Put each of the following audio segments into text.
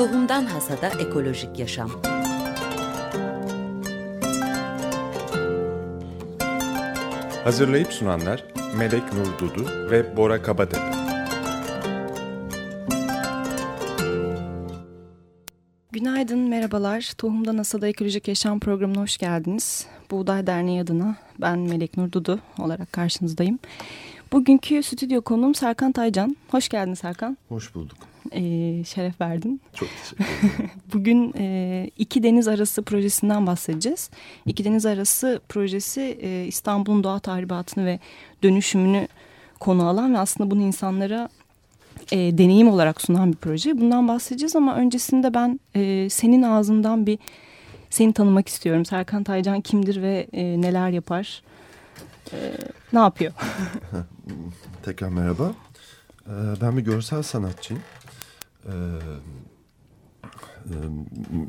Tohumdan Hasada Ekolojik Yaşam Hazırlayıp sunanlar Melek Nur Dudu ve Bora Kabatepe. Günaydın, merhabalar. Tohumdan Hasada Ekolojik Yaşam programına hoş geldiniz. Buğday Derneği adına ben Melek Nur Dudu olarak karşınızdayım. Bugünkü stüdyo konuğum Serkan Taycan. Hoş geldin Serkan. Hoş bulduk. Ee, şeref verdin. Çok teşekkür ederim. Bugün e, İki Deniz Arası projesinden bahsedeceğiz. İki Deniz Arası projesi e, İstanbul'un doğa tahribatını ve dönüşümünü konu alan ve aslında bunu insanlara e, deneyim olarak sunan bir proje. Bundan bahsedeceğiz ama öncesinde ben e, senin ağzından bir seni tanımak istiyorum. Serkan Taycan kimdir ve e, neler yapar? E, ne yapıyor? Tekrar merhaba. Ben bir görsel sanatçıyım. E,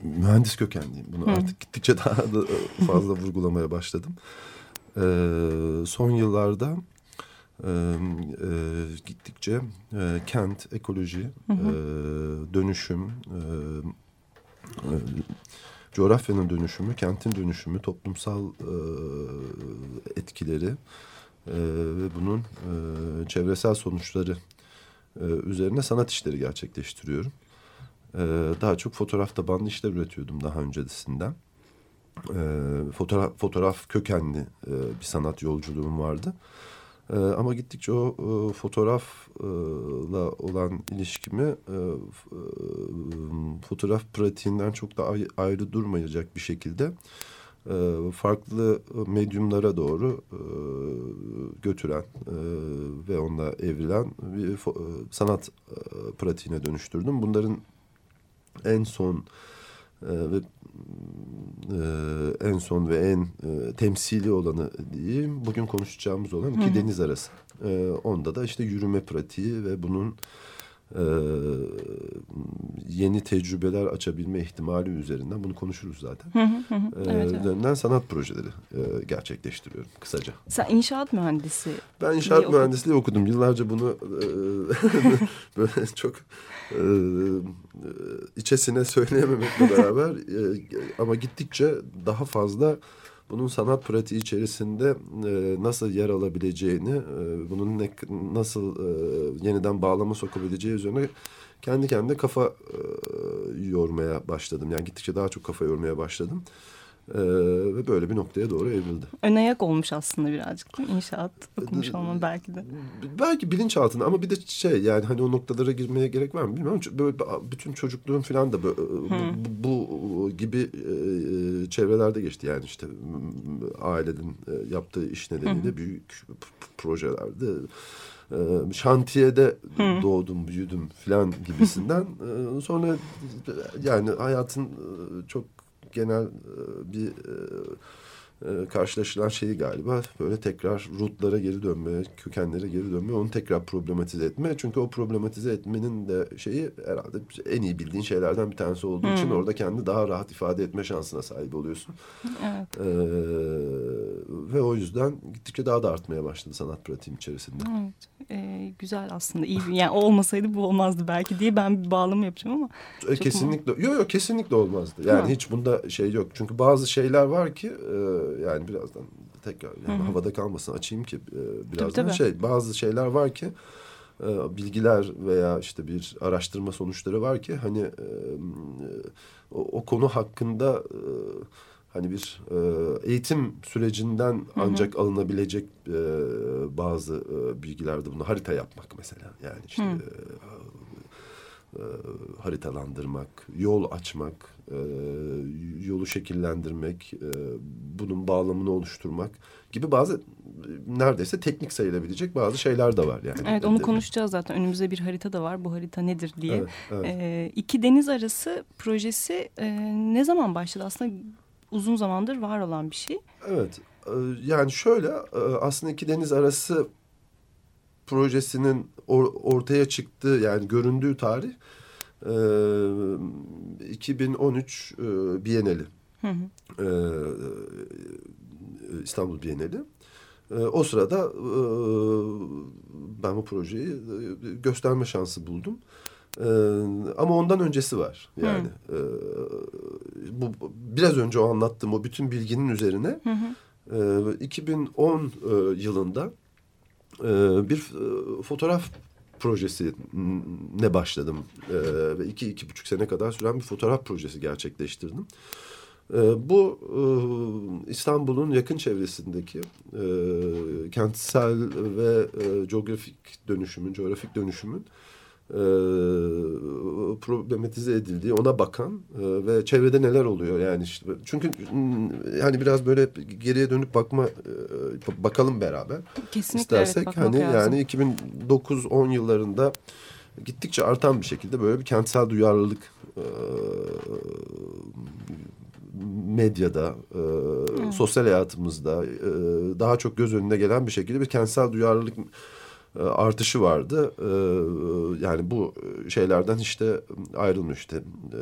mühendis kökenliyim. Bunu Hı. artık gittikçe daha da fazla vurgulamaya başladım. Ee, son yıllarda e, e, gittikçe e, kent, ekoloji, hı hı. E, dönüşüm, e, e, coğrafyanın dönüşümü, kentin dönüşümü, toplumsal e, etkileri e, ve bunun e, çevresel sonuçları e, üzerine sanat işleri gerçekleştiriyorum. E, daha çok fotoğrafta bandı işler üretiyordum daha öncesinden. E, fotoğraf, fotoğraf kökenli e, bir sanat yolculuğum vardı. Ama gittikçe o fotoğrafla olan ilişkimi fotoğraf pratiğinden çok da ayrı durmayacak bir şekilde farklı medyumlara doğru e, götüren e, ve onunla evrilen bir sanat pratiğine dönüştürdüm. Bunların en son ve en son ve en temsili olanı diyeyim bugün konuşacağımız olan -hı. deniz arası. onda da işte yürüme pratiği ve bunun e, yeni tecrübeler açabilme ihtimali üzerinden bunu konuşuruz zaten. Hı hı hı. E, evet, evet. sanat projeleri e, gerçekleştiriyorum kısaca. Sen inşaat mühendisi. Ben inşaat mühendisliği okudum. Yıllarca bunu e, böyle çok e, içesine söyleyememekle beraber e, ama gittikçe daha fazla bunun sanat pratiği içerisinde e, nasıl yer alabileceğini, e, bunun ne, nasıl e, yeniden bağlama sokabileceği üzerine kendi kendine kafa e, yormaya başladım. Yani gittikçe daha çok kafa yormaya başladım. Ee, ve böyle bir noktaya doğru evrildi. Ön ayak olmuş aslında birazcık değil mi? İnşaat okumuş ee, olman belki de. Belki bilinçaltında ama bir de şey yani hani o noktalara girmeye gerek var mı bilmiyorum. Böyle bütün çocukluğum falan da böyle, bu, bu gibi e, çevrelerde geçti. Yani işte ailenin e, yaptığı iş nedeniyle büyük projelerde e, şantiyede Hı. doğdum, büyüdüm falan gibisinden. E, sonra yani hayatın e, çok genel e, bir e, e, karşılaşılan şeyi galiba böyle tekrar rootlara geri dönme, kökenlere geri dönme, onu tekrar problematize etme. Çünkü o problematize etmenin de şeyi herhalde en iyi bildiğin şeylerden bir tanesi olduğu hmm. için orada kendi daha rahat ifade etme şansına sahip oluyorsun. Evet. Ee, ve o yüzden gittikçe daha da artmaya başladı sanat pratiğim içerisinde. Evet. Ee, güzel aslında iyi yani olmasaydı bu olmazdı belki diye ben bir bağlama yapacağım ama. E, kesinlikle. Yok yok kesinlikle olmazdı. Yani ha. hiç bunda şey yok. Çünkü bazı şeyler var ki e, yani birazdan tekrar yani Hı -hı. havada kalmasın açayım ki e, birazdan tabii, tabii. şey bazı şeyler var ki e, bilgiler veya işte bir araştırma sonuçları var ki hani e, o, o konu hakkında e, hani bir e, eğitim sürecinden ancak hı hı. alınabilecek e, bazı e, bilgilerde bunu harita yapmak mesela yani işte e, e, haritalandırmak, yol açmak, e, yolu şekillendirmek, e, bunun bağlamını oluşturmak gibi bazı neredeyse teknik sayılabilecek bazı şeyler de var yani. Evet onu konuşacağız zaten önümüzde bir harita da var bu harita nedir diye. Evet, evet. E, iki deniz arası projesi e, ne zaman başladı aslında uzun zamandır var olan bir şey. Evet e, yani şöyle e, aslında iki deniz arası projesinin or, ortaya çıktığı yani göründüğü tarih e, 2013 e, Bienali. Hı hı. E, İstanbul Bienali. E, o sırada e, ben bu projeyi e, gösterme şansı buldum. Ee, ama ondan öncesi var yani. Ee, bu biraz önce o anlattığım o bütün bilginin üzerine e, 2010 e, yılında e, bir e, fotoğraf projesi ne başladım e, ve iki iki buçuk sene kadar süren bir fotoğraf projesi gerçekleştirdim. E, bu e, İstanbul'un yakın çevresindeki e, kentsel ve e, coğrafik dönüşümün, coğrafik dönüşümün e, problematize edildiği, ona bakan e, ve çevrede neler oluyor yani işte çünkü yani biraz böyle geriye dönüp bakma e, bakalım beraber Kesinlikle istersek evet, hani lazım. yani 2009-10 yıllarında gittikçe artan bir şekilde böyle bir kentsel duyarlılık e, medyada, e, hmm. sosyal hayatımızda e, daha çok göz önüne gelen bir şekilde bir kentsel duyarlılık artışı vardı. E, yani bu şeylerden işte ayrılmış işte e,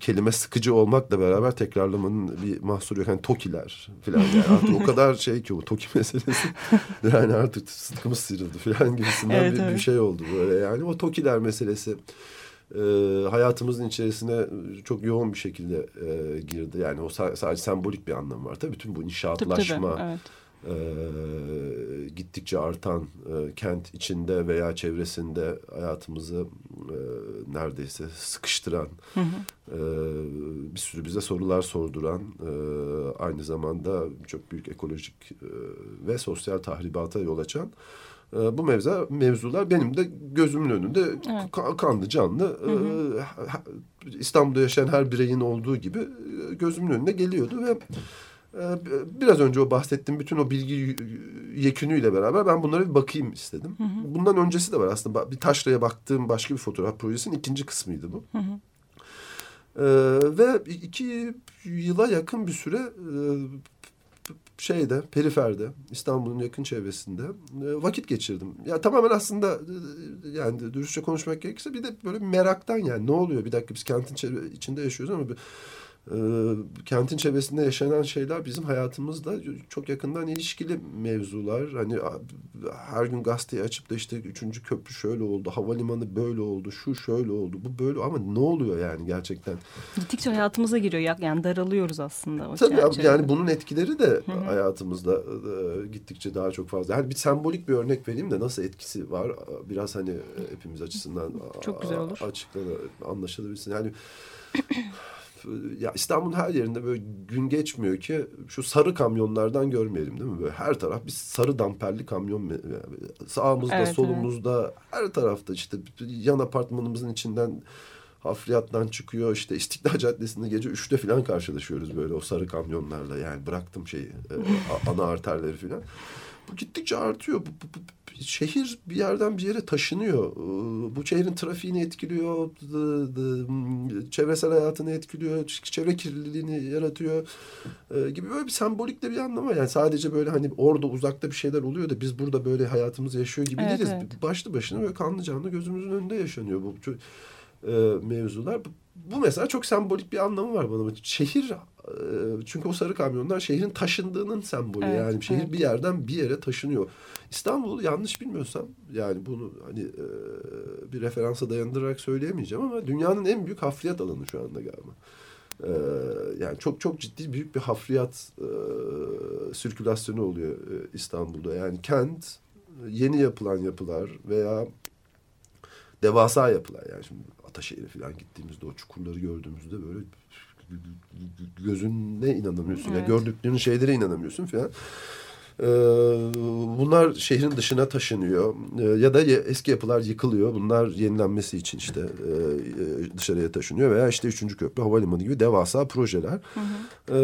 kelime sıkıcı olmakla beraber tekrarlamanın bir mahsuru yok. Yani tokiler falan yani artık o kadar şey ki o toki meselesi. yani artık sıtkımız sıyrıldı falan gibisinden evet, bir, evet. bir şey oldu böyle yani. O tokiler meselesi e, hayatımızın içerisine çok yoğun bir şekilde e, girdi. Yani o sadece sembolik bir anlamı var. Tabii bütün bu inşaatlaşma... Tabii, tabii, evet. E, gittikçe artan e, kent içinde veya çevresinde hayatımızı e, neredeyse sıkıştıran hı hı. E, bir sürü bize sorular sorduran e, aynı zamanda çok büyük ekolojik e, ve sosyal tahribata yol açan e, bu mevza mevzular benim de gözümün önünde evet. kanlı canlı hı hı. E, İstanbul'da yaşayan her bireyin olduğu gibi e, gözümün önüne geliyordu ve Biraz önce o bahsettiğim bütün o bilgi yekünüyle beraber ben bunlara bir bakayım istedim. Hı hı. Bundan öncesi de var aslında. Bir taşraya baktığım başka bir fotoğraf projesinin ikinci kısmıydı bu. Hı hı. Ee, ve iki yıla yakın bir süre e, şeyde, periferde, İstanbul'un yakın çevresinde e, vakit geçirdim. Ya tamamen aslında e, yani dürüstçe konuşmak gerekirse bir de böyle meraktan yani ne oluyor? Bir dakika biz kentin içinde yaşıyoruz ama bir, e, kentin çevresinde yaşanan şeyler bizim hayatımızda çok yakından ilişkili mevzular. Hani her gün gazeteyi açıp da işte üçüncü köprü şöyle oldu, havalimanı böyle oldu, şu şöyle oldu, bu böyle ama ne oluyor yani gerçekten? Gittikçe hayatımıza giriyor yani daralıyoruz aslında. O Tabii çerçevede. yani bunun etkileri de Hı -hı. hayatımızda e, gittikçe daha çok fazla. Yani bir sembolik bir örnek vereyim de nasıl etkisi var biraz hani hepimiz açısından çok güzel olur. açıklanır, anlaşılabilsin. Yani ya İstanbul'un her yerinde böyle gün geçmiyor ki şu sarı kamyonlardan görmeyelim değil mi? Böyle her taraf bir sarı damperli kamyon sağımızda evet, solumuzda evet. her tarafta işte yan apartmanımızın içinden hafriyattan çıkıyor işte İstiklal Caddesi'nde gece üçte falan karşılaşıyoruz böyle o sarı kamyonlarla yani bıraktım şeyi ana arterleri falan. Bu gittikçe artıyor. Bu, bu, bu, şehir bir yerden bir yere taşınıyor. Bu şehrin trafiğini etkiliyor, çevresel hayatını etkiliyor, çevre kirliliğini yaratıyor gibi böyle bir sembolik de bir anlamı var. Yani sadece böyle hani orada uzakta bir şeyler oluyor da biz burada böyle hayatımızı yaşıyor gibi evet, değiliz. Evet. Başlı başına böyle kanlı canlı gözümüzün önünde yaşanıyor bu mevzular. Bu mesela çok sembolik bir anlamı var bana. Şehir çünkü o sarı kamyonlar şehrin taşındığının sembolü evet, yani şehir evet. bir yerden bir yere taşınıyor. İstanbul yanlış bilmiyorsam yani bunu hani e, bir referansa dayandırarak söyleyemeyeceğim ama dünyanın en büyük hafriyat alanı şu anda galiba. E, yani çok çok ciddi büyük bir hafriyat e, sirkülasyonu oluyor e, İstanbul'da. Yani kent yeni yapılan yapılar veya devasa yapılar yani şimdi Ataşehir'e falan gittiğimizde o çukurları gördüğümüzde böyle gözüne inanamıyorsun. Evet. Ya gördüklerinin şeylere inanamıyorsun falan. Ee, bunlar şehrin dışına taşınıyor ee, ya da eski yapılar yıkılıyor. Bunlar yenilenmesi için işte e, e, dışarıya taşınıyor veya işte üçüncü köprü havalimanı gibi devasa projeler. Hı hı. Ee,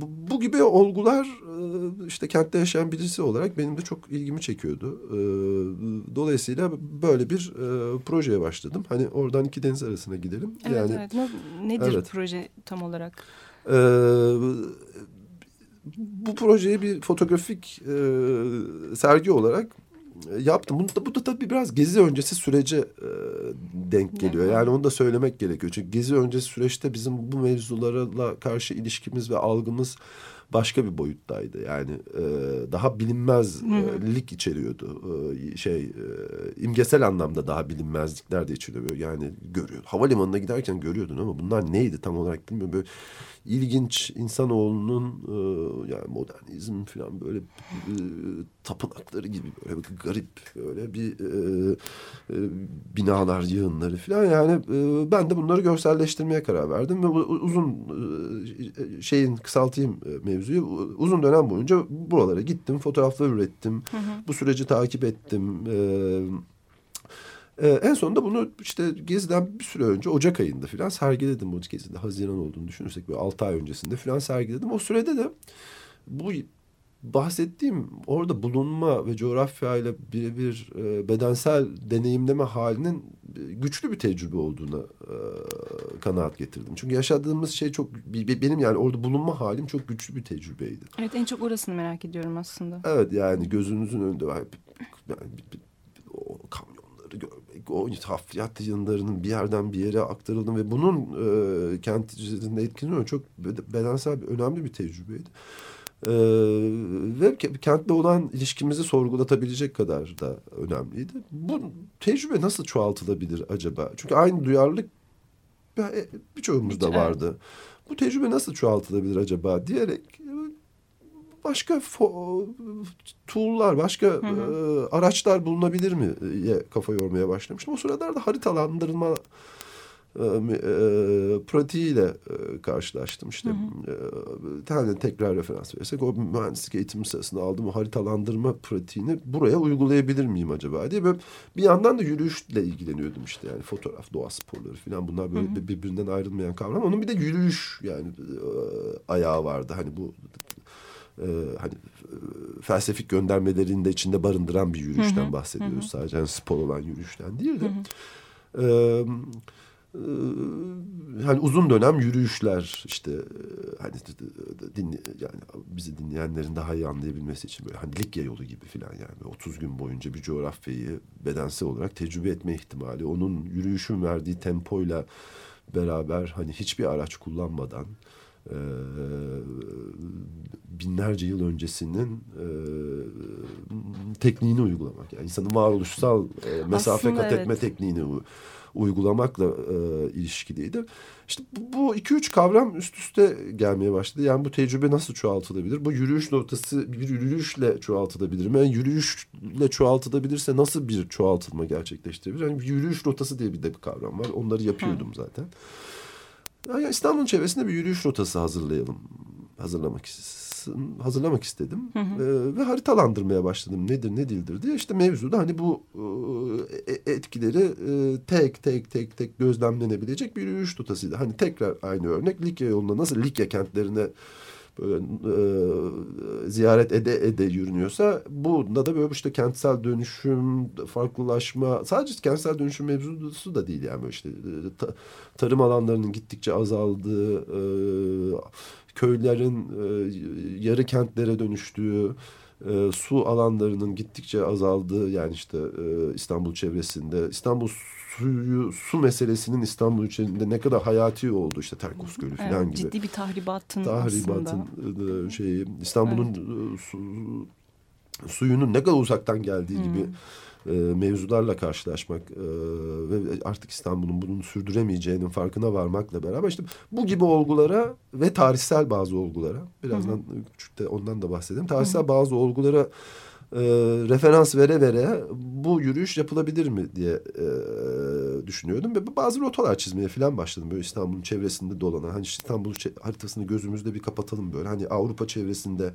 bu, bu gibi olgular e, işte kentte yaşayan birisi olarak benim de çok ilgimi çekiyordu. Dolayısıyla böyle bir projeye başladım. Hani oradan iki deniz arasına gidelim. Evet, yani evet. Nedir evet. proje tam olarak? Ee, bu projeyi bir fotoğrafik e, sergi olarak e, yaptım. Bu da, bu da tabii biraz gezi öncesi sürece e, denk geliyor. Yani onu da söylemek gerekiyor. Çünkü gezi öncesi süreçte bizim bu mevzularla karşı ilişkimiz ve algımız başka bir boyuttaydı. Yani e, daha bilinmezlik içeriyordu. E, şey e, imgesel anlamda daha bilinmezlikler de içeriyor. Yani görüyor. Havalimanına giderken görüyordun ama bunlar neydi tam olarak bilmiyorum. Böyle ilginç insanoğlunun e, yani modernizm falan böyle e, tapınakları gibi böyle bir garip böyle bir e, e, binalar yığınları falan yani e, ben de bunları görselleştirmeye karar verdim ve uzun e, şeyin kısaltayım e, mevzuyu uzun dönem boyunca buralara gittim fotoğraflar ürettim hı hı. bu süreci takip ettim. E, ee, en sonunda bunu işte Gezi'den bir süre önce Ocak ayında falan sergiledim. O Gezi'de Haziran olduğunu düşünürsek böyle altı ay öncesinde falan sergiledim. O sürede de bu bahsettiğim orada bulunma ve coğrafyayla birebir e, bedensel deneyimleme halinin güçlü bir tecrübe olduğuna e, kanaat getirdim. Çünkü yaşadığımız şey çok benim yani orada bulunma halim çok güçlü bir tecrübeydi. Evet en çok orasını merak ediyorum aslında. Evet yani gözünüzün önünde. Yani, o hafriyat yayınlarının bir yerden bir yere aktarıldı ve bunun e, kent üzerinde etkileniyor. Çok bedensel bir, önemli bir tecrübeydi. Ee, ve kentle olan ilişkimizi sorgulatabilecek kadar da önemliydi. Bu tecrübe nasıl çoğaltılabilir acaba? Çünkü aynı duyarlılık e, birçoğumuzda vardı. Bu tecrübe nasıl çoğaltılabilir acaba diyerek başka tool'lar, başka hı hı. E, araçlar bulunabilir mi diye kafa yormaya başlamıştım. O sırada haritalandırma e, e, pratiğiyle e, karşılaştım. İşte hı hı. E, tane tekrar referans verirsek o mühendislik eğitimi sırasında aldığım o haritalandırma pratiğini buraya uygulayabilir miyim acaba diye böyle bir yandan da yürüyüşle ilgileniyordum işte yani fotoğraf, doğa sporları falan bunlar böyle hı hı. birbirinden ayrılmayan kavram. Onun bir de yürüyüş yani e, ayağı vardı. Hani bu e, hani e, felsefik göndermelerini de içinde barındıran bir yürüyüşten hı hı. bahsediyoruz. Hı. Sadece yani spor olan yürüyüşten değil de. Hı hı. E, e, hani uzun dönem yürüyüşler işte e, hani dinle, yani bizi dinleyenlerin daha iyi anlayabilmesi için böyle hani Likya yolu gibi filan yani 30 gün boyunca bir coğrafyayı bedensel olarak tecrübe etme ihtimali onun yürüyüşün verdiği tempoyla beraber hani hiçbir araç kullanmadan e, binlerce yıl öncesinin e, tekniğini uygulamak. Yani insanın varoluşsal e, mesafe Aslında kat etme evet. tekniğini uygulamakla e, ilişkiliydi. İşte bu iki üç kavram üst üste gelmeye başladı. Yani bu tecrübe nasıl çoğaltılabilir? Bu yürüyüş notası bir yürüyüşle çoğaltılabilir mi? Yani yürüyüşle çoğaltılabilirse nasıl bir çoğaltılma gerçekleştirebilir? Yani yürüyüş rotası diye bir de bir kavram var. Onları yapıyordum zaten. Yani İstanbul'un çevresinde bir yürüyüş rotası hazırlayalım. Hazırlamak hazırlamak istedim. Hı hı. Ee, ve haritalandırmaya başladım. Nedir ne değildir diye. İşte mevzuda hani bu e, etkileri e, tek tek tek tek gözlemlenebilecek bir yürüyüş rotasıydı. Hani tekrar aynı örnek Likya yolunda nasıl Likya kentlerine e, ziyaret ede ede yürünüyorsa bunda da böyle işte kentsel dönüşüm, farklılaşma sadece kentsel dönüşüm mevzusu da değil yani işte ta, tarım alanlarının gittikçe azaldığı, e, köylerin e, yarı kentlere dönüştüğü, e, su alanlarının gittikçe azaldığı yani işte e, İstanbul çevresinde İstanbul suyu su meselesinin İstanbul içerisinde ne kadar hayati oldu işte Terkos Gölü evet, falan gibi. Ciddi bir tahribatın tahribatın aslında. E, şeyi İstanbul'un evet. su, suyunun ne kadar uzaktan geldiği hmm. gibi e, mevzularla karşılaşmak e, ve artık İstanbul'un bunu sürdüremeyeceğinin farkına varmakla beraber işte bu gibi olgulara ve tarihsel bazı olgulara birazdan küçük de ondan da bahsedeyim. Tarihsel hı bazı olgulara e, referans vere vere bu yürüyüş yapılabilir mi diye e, düşünüyordum. Ve bazı rotalar çizmeye falan başladım. Böyle İstanbul'un çevresinde dolanan hani İstanbul haritasını gözümüzde bir kapatalım böyle. Hani Avrupa çevresinde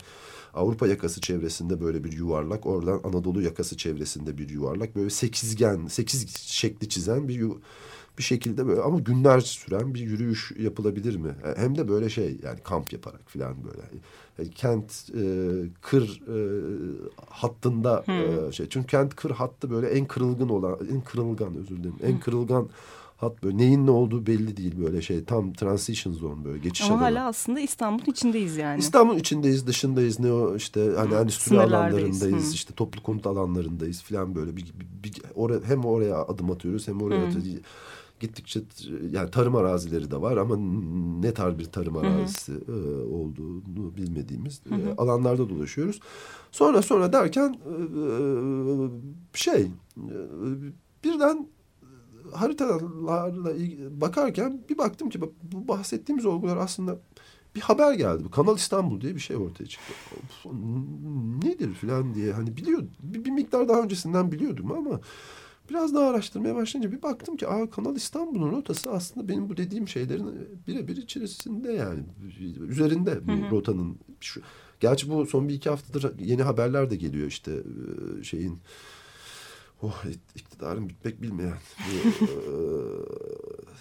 Avrupa yakası çevresinde böyle bir yuvarlak oradan Anadolu yakası çevresinde bir yuvarlak böyle sekizgen sekiz şekli çizen bir bir şekilde böyle ama günler süren bir yürüyüş yapılabilir mi? E, hem de böyle şey yani kamp yaparak falan böyle. Yani e, kent e, kır e, hattında hmm. e, şey. Çünkü kent kır hattı böyle en kırılgan olan en kırılgan özür dilerim. En kırılgan hat böyle neyin ne olduğu belli değil böyle şey tam transition zone böyle geçiş Ama alanı. hala aslında İstanbul'un içindeyiz yani. İstanbul içindeyiz dışındayız ne o işte hani endüstri alanlarındayız Hı. işte toplu konut alanlarındayız falan böyle bir, bir, bir oraya, hem oraya adım atıyoruz hem oraya atıyoruz gittikçe yani tarım arazileri de var ama ne tarz bir tarım arazisi hı hı. E, olduğunu bilmediğimiz hı hı. E, alanlarda dolaşıyoruz. Sonra sonra derken e, şey birden haritalarla bakarken bir baktım ki bu bahsettiğimiz olgular aslında bir haber geldi. Kanal İstanbul diye bir şey ortaya çıktı. Nedir falan diye hani biliyor bir, bir miktar daha öncesinden biliyordum ama biraz daha araştırmaya başlayınca bir baktım ki Aa, Kanal İstanbul'un rotası aslında benim bu dediğim şeylerin birebir içerisinde yani üzerinde bu hı hı. rotanın şu, gerçi bu son bir iki haftadır yeni haberler de geliyor işte şeyin oh, iktidarın bitmek bilmeyen bu, e,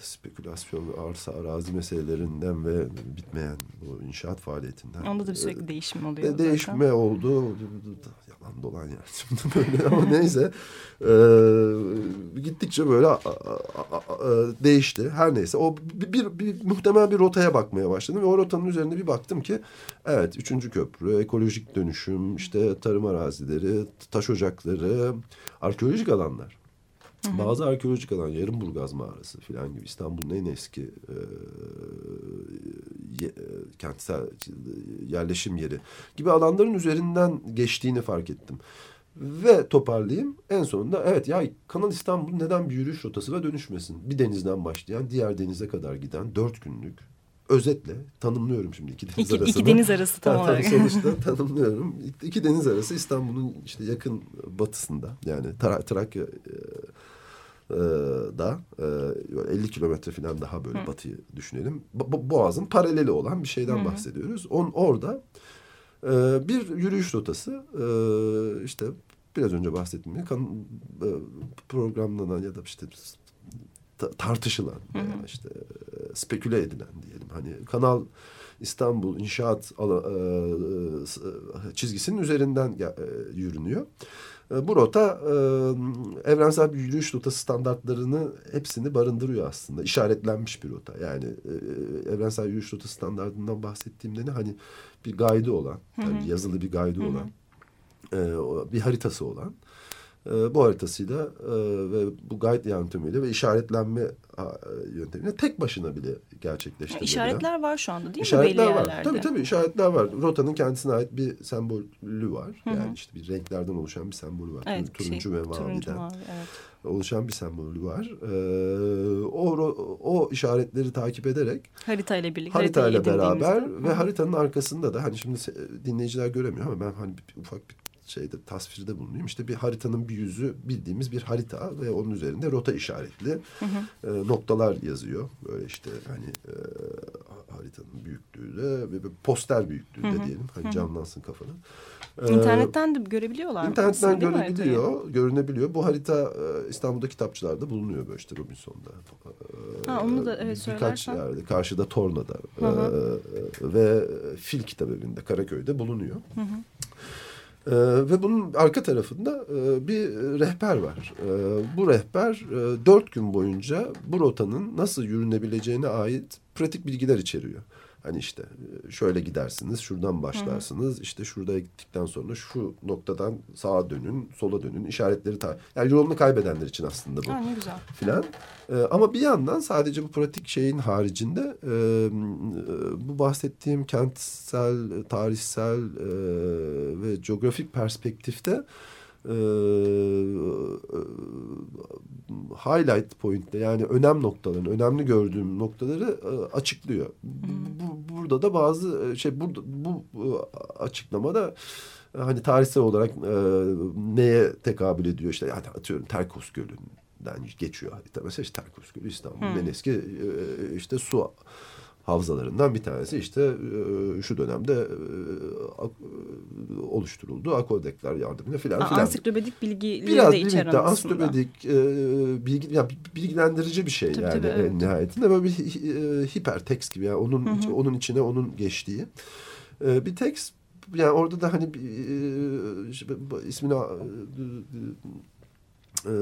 spekülasyon arsa arazi meselelerinden ve bitmeyen bu inşaat faaliyetinden. Onda da bir sürekli değişim oluyor. De, değişme zaten. oldu. Yalan dolan yani. Şimdi böyle ama neyse. E, gittikçe böyle a, a, a, değişti. Her neyse. O bir, bir, bir muhtemel bir rotaya bakmaya başladım. Ve o rotanın üzerinde bir baktım ki evet üçüncü köprü, ekolojik dönüşüm, işte tarım arazileri, taş ocakları, arkeolojik alanlar. Hı hı. Bazı arkeolojik alan, Yarımburgaz mağarası falan gibi İstanbul'un en eski e, ye, kentsel yerleşim yeri gibi alanların üzerinden geçtiğini fark ettim. Ve toparlayayım en sonunda evet ya Kanal İstanbul neden bir yürüyüş rotasına dönüşmesin? Bir denizden başlayan diğer denize kadar giden dört günlük özetle tanımlıyorum şimdi iki deniz iki, arasını. İki deniz arası tam olarak. Sonuçta tanımlıyorum. İki deniz arası İstanbul'un işte yakın batısında yani Tra Trakya e, da e, 50 kilometre falan daha böyle Hı. batıyı düşünelim. Bo Boğaz'ın paraleli olan bir şeyden Hı. bahsediyoruz. On, orada e, bir yürüyüş rotası e, işte biraz önce bahsettiğim gibi e, programlanan ya da işte tartışılan Hı. veya işte e, speküle edilen diyelim. Hani Kanal İstanbul inşaat e, e, çizgisinin üzerinden yürünüyor. Bu rota evrensel bir yürüyüş rotası standartlarını hepsini barındırıyor aslında. İşaretlenmiş bir rota. Yani evrensel yürüyüş rotası standartından bahsettiğimde ne hani bir gaydı olan, yani yazılı bir gaydı olan, e, bir haritası olan e, bu haritasıyla e, ve bu guide yöntemiyle ve işaretlenme yöntemiyle tek başına bile gerçekleştirilebilen. İşaretler var şu anda değil işaretler mi belli var. yerlerde? Tabii tabii işaretler var. Rotanın kendisine ait bir sembolü var. Hı -hı. Yani işte bir renklerden oluşan bir sembolü var. Evet, turuncu şey, ve maviden. Turuncu, mavi, evet. Oluşan bir sembolü var. Ee, o, o işaretleri takip ederek haritayla birlikte haritayla beraber Hı -hı. ve haritanın arkasında da hani şimdi dinleyiciler göremiyor ama ben hani bir, ufak bir şeyde tasvirde bulunayım. İşte bir haritanın bir yüzü bildiğimiz bir harita ve onun üzerinde rota işaretli hı hı. E, noktalar yazıyor. Böyle işte hani e, haritanın büyüklüğüyle ve poster büyüklüğünde hı hı. diyelim. Hani canlansın kafanın. E, İnternetten de görebiliyorlar. İnternetten görebiliyor, görünebiliyor. Bu harita e, İstanbul'da kitapçılarda bulunuyor böyle işte Robinson'da. Ha, onu da evet Birkaç söylersen. yerde, karşıda Torna'da hı hı. E, ve Fil Kitabevi'nde Karaköy'de bulunuyor. Hı hı. Ee, ve bunun arka tarafında e, bir rehber var. E, bu rehber e, dört gün boyunca bu rotanın nasıl yürünebileceğine ait pratik bilgiler içeriyor. Hani işte e, şöyle gidersiniz, şuradan başlarsınız. Hı. işte şurada gittikten sonra şu noktadan sağa dönün, sola dönün. işaretleri ta yani yolunu kaybedenler için aslında bu. Ha, ne güzel. Filan. Ee, ama bir yandan sadece bu pratik şeyin haricinde e, bu bahsettiğim kentsel, tarihsel e, ve coğrafik perspektifte e, highlight point'te yani önem noktalarını, önemli gördüğüm noktaları e, açıklıyor. Bu, burada da bazı şey burada bu açıklamada hani tarihsel olarak e, neye tekabül ediyor işte yani atıyorum Terkos Gölü'nden geçiyor harita. Mesela işte Terkos Gölü İstanbul'un en eski e, işte su havzalarından bir tanesi işte e, şu dönemde e, oluşturuldu. Akodekler yardımıyla filan filan. Ansiklopedik bilgileri Biraz de içeren aslında. Ansiklopedik e, bilgi, yani bilgilendirici bir şey tabii, yani tabii, evet. nihayetinde. Böyle bir hipertekst gibi yani onun, hı hı. onun içine onun geçtiği. bir tekst yani orada da hani ismini e,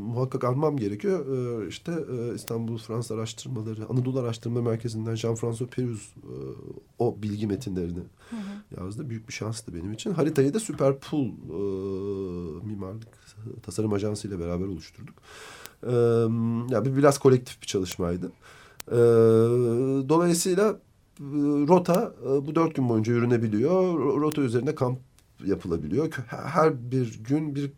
muhakkak almam gerekiyor. E, işte e, İstanbul Fransız Araştırmaları, Anadolu Araştırma Merkezi'nden Jean-François Peruz e, o bilgi metinlerini hı hı. yazdı. Büyük bir şanstı benim için. Haritayı da Superpool e, mimarlık tasarım ajansı ile beraber oluşturduk. E, yani biraz kolektif bir çalışmaydı. E, dolayısıyla e, rota e, bu dört gün boyunca yürünebiliyor. Rota üzerinde kamp yapılabiliyor. Her bir gün bir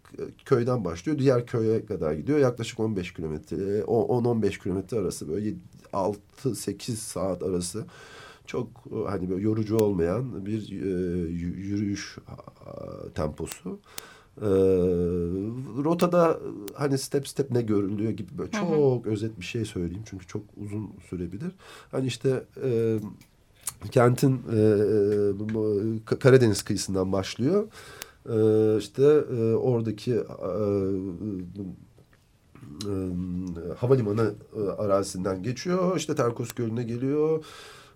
köyden başlıyor. Diğer köye kadar gidiyor. Yaklaşık 15 kilometre, 10-15 kilometre arası böyle 6-8 saat arası çok hani böyle yorucu olmayan bir e, yürüyüş temposu. E, rotada hani step step ne görülüyor gibi böyle çok hı hı. özet bir şey söyleyeyim çünkü çok uzun sürebilir. Hani işte e, kentin e, e Karadeniz kıyısından başlıyor. E, işte e, oradaki e, e, havalimanı e, arazisinden geçiyor. İşte Terkos Gölü'ne geliyor.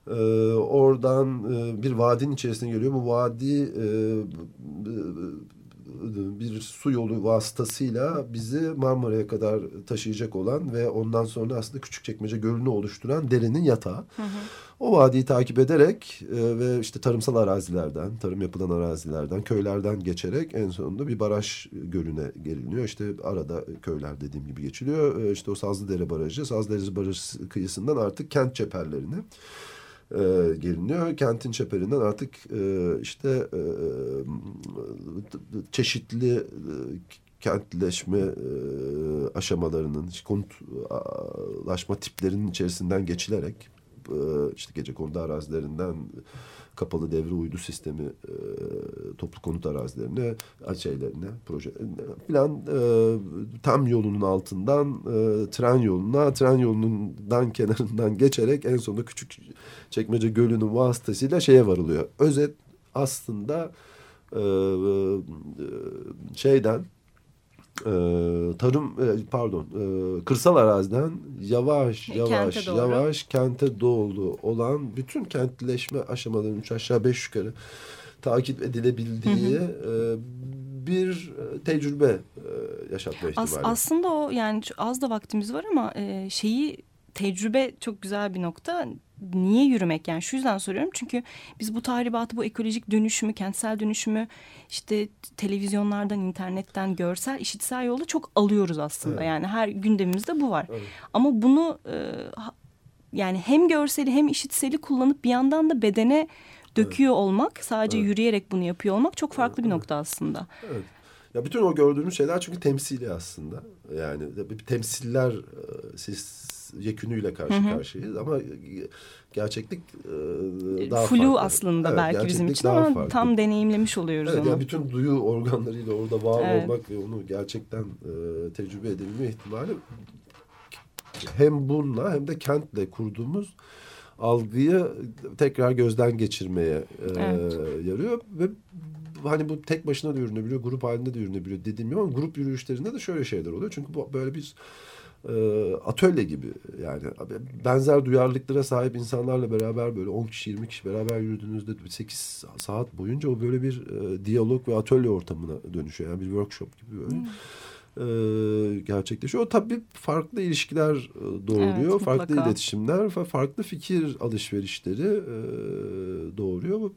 E, oradan e, bir vadinin içerisine geliyor. Bu vadi e, bir su yolu vasıtasıyla bizi Marmara'ya kadar taşıyacak olan ve ondan sonra aslında Küçükçekmece Gölü'nü oluşturan derenin yatağı. Hı hı. O vadiyi takip ederek e, ve işte tarımsal arazilerden, tarım yapılan arazilerden, köylerden geçerek en sonunda bir baraj gölüne geliniyor. İşte arada köyler dediğim gibi geçiliyor. E, işte o Sazlıdere Barajı, Sazlıdere Barajı kıyısından artık kent çeperlerine e, geliniyor. Kentin çeperinden artık e, işte e, çeşitli e, kentleşme e, aşamalarının, konutlaşma tiplerinin içerisinden geçilerek e, işte gece konuda arazilerinden kapalı devre uydu sistemi e, toplu konut arazilerine, şeylerine, proje falan e, tam yolunun altından e, tren yoluna, tren yolundan kenarından geçerek en sonunda küçük çekmece gölünün vasıtasıyla şeye varılıyor. Özet aslında e, e, şeyden e, tarım e, pardon e, kırsal araziden yavaş yavaş kente yavaş kente doğru olan bütün kentleşme aşamalarının üç aşağı beş yukarı takip edilebildiği E, bir tecrübe e, yaşatma ihtimali. As, aslında o yani az da vaktimiz var ama e, şeyi tecrübe çok güzel bir nokta niye yürümek yani şu yüzden soruyorum çünkü biz bu tahribatı bu ekolojik dönüşümü kentsel dönüşümü işte televizyonlardan internetten görsel işitsel yolu çok alıyoruz aslında evet. yani her gündemimizde bu var evet. ama bunu e, yani hem görseli hem işitseli kullanıp bir yandan da bedene döküyor evet. olmak sadece evet. yürüyerek bunu yapıyor olmak çok farklı evet. bir nokta aslında. Evet. Ya bütün o gördüğümüz şeyler çünkü temsili aslında. Yani temsiller e, siz yekünüyle karşı hı hı. karşıyayız ama gerçeklik e, daha Flu farklı. aslında evet, belki bizim için ama farklı. tam deneyimlemiş oluyoruz evet, onu. Yani bütün duyu organlarıyla orada var evet. olmak ve onu gerçekten e, tecrübe edebilme ihtimali hem bununla hem de kentle kurduğumuz algıyı tekrar gözden geçirmeye e, evet. yarıyor ve hani bu tek başına da yürünebiliyor, grup halinde de yürünebiliyor dediğim gibi ama grup yürüyüşlerinde de şöyle şeyler oluyor. Çünkü bu böyle bir e, atölye gibi yani benzer duyarlılıklara sahip insanlarla beraber böyle 10 kişi 20 kişi beraber yürüdüğünüzde 8 saat boyunca o böyle bir e, diyalog ve atölye ortamına dönüşüyor. Yani bir workshop gibi böyle. Hmm e, gerçekleşiyor. O tabii farklı ilişkiler e, doğuruyor. Evet, farklı iletişimler, farklı fikir alışverişleri e, doğuruyor.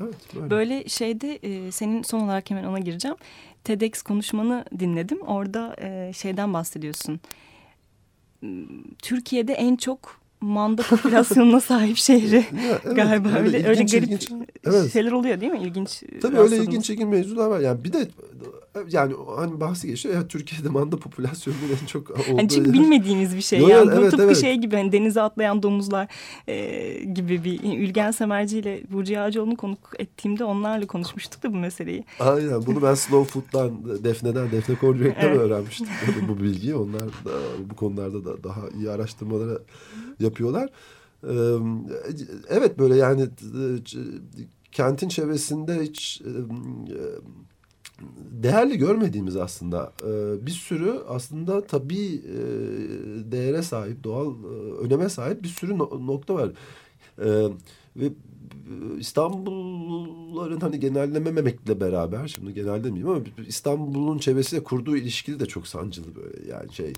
Evet, böyle. böyle şeyde e, senin son olarak hemen ona gireceğim. TEDx konuşmanı dinledim. Orada e, şeyden bahsediyorsun. Türkiye'de en çok manda popülasyonuna sahip şehri ya, evet, galiba öyle, öyle, öyle garip ilginç, evet. şeyler oluyor değil mi ilginç tabii öyle ilginç ilginç mevzular var yani bir de yani hani bahsi geçiyor evet Türkiye'de manda popülasyonunun en çok olduğu yani çünkü yer. bilmediğimiz bir şey Yo, yani evet, tıpkı evet. şey gibi hani denize atlayan domuzlar e, gibi bir yani Ülgen Semerci ile Burcu Yağcıoğlu'nu konuk ettiğimde onlarla konuşmuştuk da bu meseleyi aynen bunu ben Slow Food'dan Defne'den Defne Korcuyek'ten evet. öğrenmiştim bu bilgiyi onlar da bu konularda da daha iyi araştırmalara yapıyorlar. Evet böyle yani kentin çevresinde hiç değerli görmediğimiz aslında bir sürü aslında tabii değere sahip doğal öneme sahip bir sürü nokta var. Ve İstanbulluların hani genellememekle beraber şimdi genel demeyeyim ama İstanbul'un çevresiyle kurduğu ilişkili de çok sancılı böyle yani şey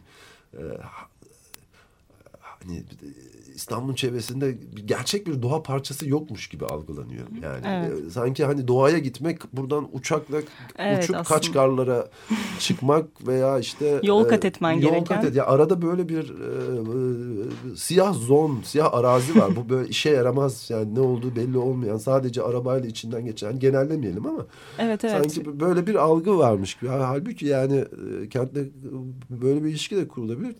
hani İstanbul'un çevresinde gerçek bir doğa parçası yokmuş gibi algılanıyor. Yani Evet. e, sanki hani doğaya gitmek buradan uçakla Evet, uçup aslında. Kaçkarlara çıkmak veya işte Yol e, kat etmen yol gereken. kat et- Ya arada böyle bir e, e, siyah zon, siyah arazi var. Bu böyle işe yaramaz yani ne olduğu belli olmayan sadece arabayla içinden geçen genellemeyelim ama Evet evet. sanki böyle bir algı varmış gibi. Halbuki yani e, kentle böyle bir ilişki de kurulabilir.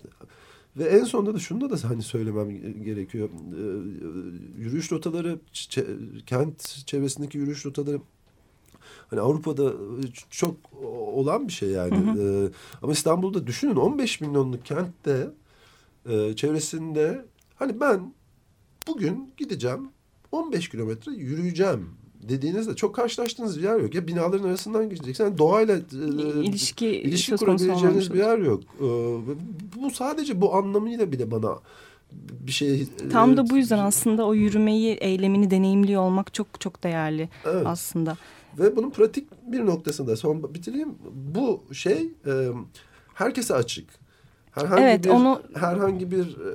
Ve en sonunda da şunu da hani söylemem gerekiyor. Ee, yürüyüş rotaları, kent çevresindeki yürüyüş rotaları hani Avrupa'da çok olan bir şey yani. Ee, ama İstanbul'da düşünün 15 milyonluk kentte e, çevresinde hani ben bugün gideceğim 15 kilometre yürüyeceğim dediğinizde çok karşılaştığınız bir yer yok. Ya binaların arasından geçeceksin. Yani doğayla e, İlişki ilişki kurabileceğiniz bir yer yok. Ee, bu sadece bu anlamıyla bile bana bir şey... Tam da e, bu yüzden aslında o yürümeyi, eylemini deneyimliyor olmak çok çok değerli Evet. aslında. Ve bunun pratik bir noktasında son bitireyim. Bu şey e, herkese açık. Herhangi Evet, bir onu- herhangi bir e,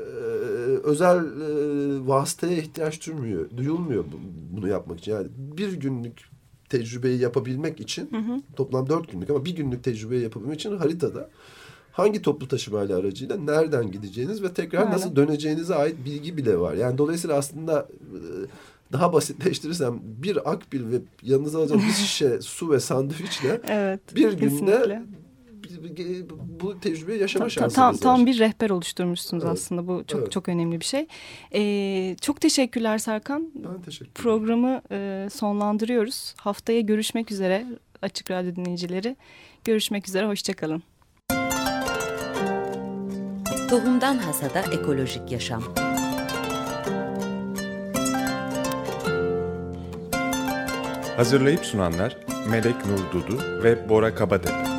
özel e, vasıtaya ihtiyaç duymuyor, duyulmuyor bu- bunu yapmak için. Yani bir günlük tecrübeyi yapabilmek için toplam dört günlük ama bir günlük tecrübeyi yapabilmek için haritada hangi toplu taşımayla aracıyla nereden gideceğiniz ve tekrar Aynen. nasıl döneceğinize ait bilgi bile var. Yani dolayısıyla aslında e, daha basitleştirirsem bir akbil ve yanınıza alacağınız bir şişe su ve sandviçle Evet. bir günde kesinlikle. Bu tecrübeyi yaşama Ta- şansınız tam, var. tam bir rehber oluşturmuşsunuz Evet. aslında. Bu çok Evet. çok önemli bir şey. Ee, çok teşekkürler Serkan. Ben teşekkür ederim. Programı e, sonlandırıyoruz. Haftaya görüşmek üzere Açık Radyo dinleyicileri. Görüşmek üzere, hoşçakalın. Tohumdan Hasada Ekolojik Yaşam Hazırlayıp sunanlar Melek Nur Dudu ve Bora Kabatepe.